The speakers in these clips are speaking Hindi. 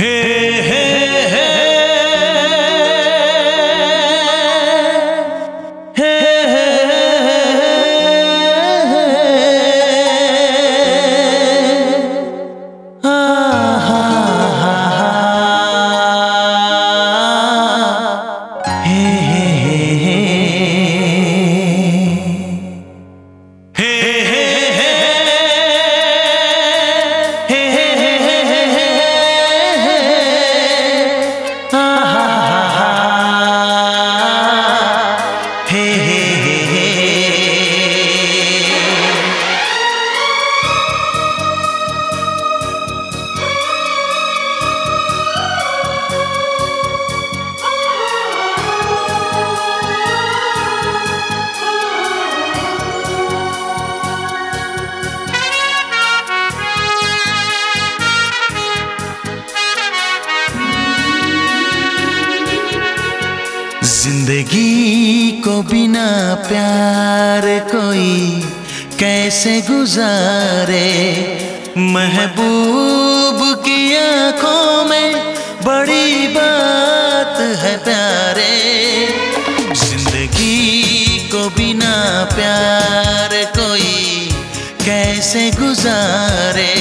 हे ज़िंदगी को बिना प्यार कोई कैसे गुजारे? महबूब की आँखों में बड़ी बात है प्यारे। ज़िंदगी को बिना प्यार कोई कैसे गुजारे?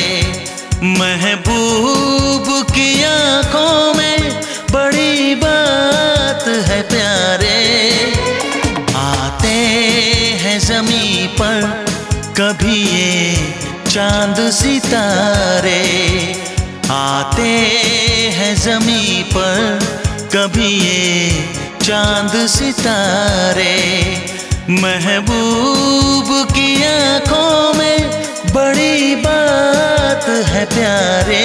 महबूब की चाँद सितारे आते हैं जमी पर, कभी ये चाँद सितारे। महबूब की आँखों में बड़ी बात है प्यारे।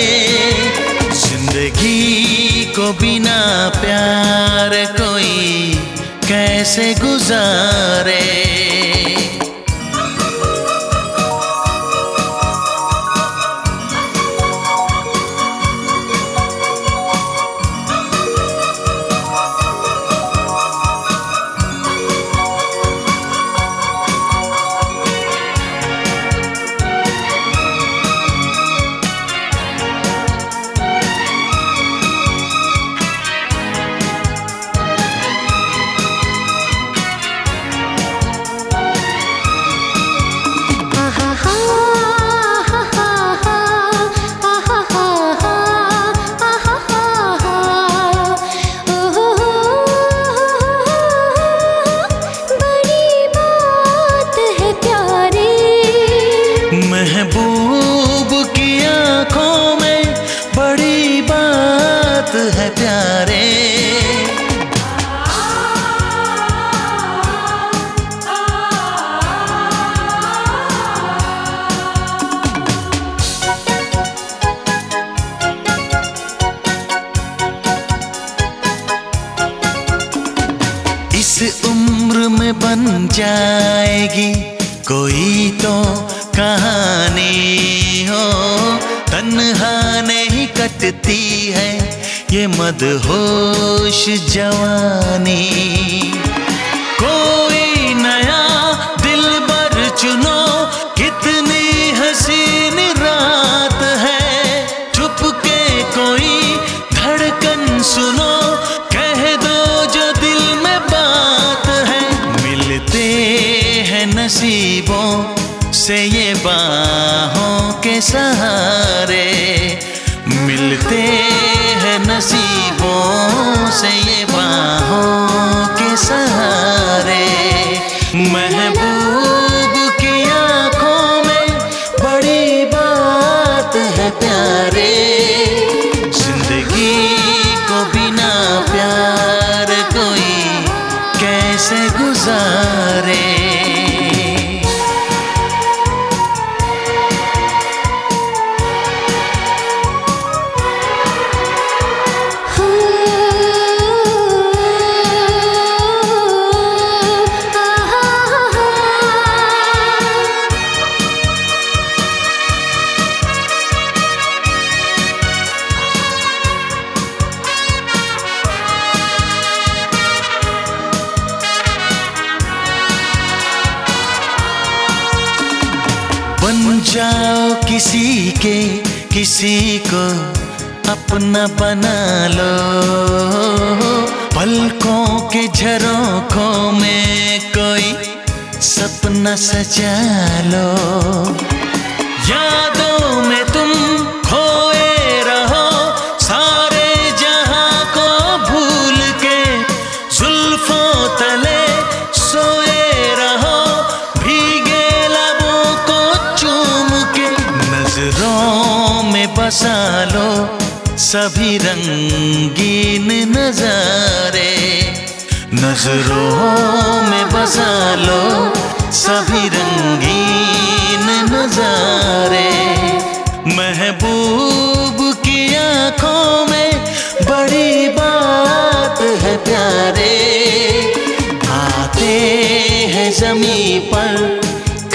ज़िंदगी को बिना प्यार कोई कैसे गुजारे? इस उम्र में बन जाएगी कोई तो कहानी हो। तन्हा नहीं कटती है ये मदहोश जवानी। कोई नया दिल बर चुनो, कितनी हसीन रात है। चुपके कोई धड़कन सुनो से ये बाहों के सहारे मिलते हैं नसीबों से ये बाहों के सहारे। महबूब बन जाओ किसी के, किसी को अपना बना लो। पलकों के झरोखों में कोई सपना सजा लो। यादों में सभी रंगीन नजारे नज़रों में बसा लो। सभी रंगीन नजारे महबूब की आँखों में बड़ी बात है प्यारे। आते हैं जमी पर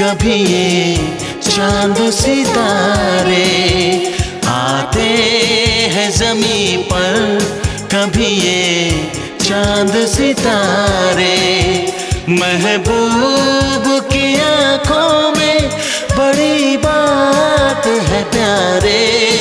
कभी ये चाँद सितारे। जमी पर कभी ये चाँद सितारे महबूब की आँखों में बड़ी बात है प्यारे।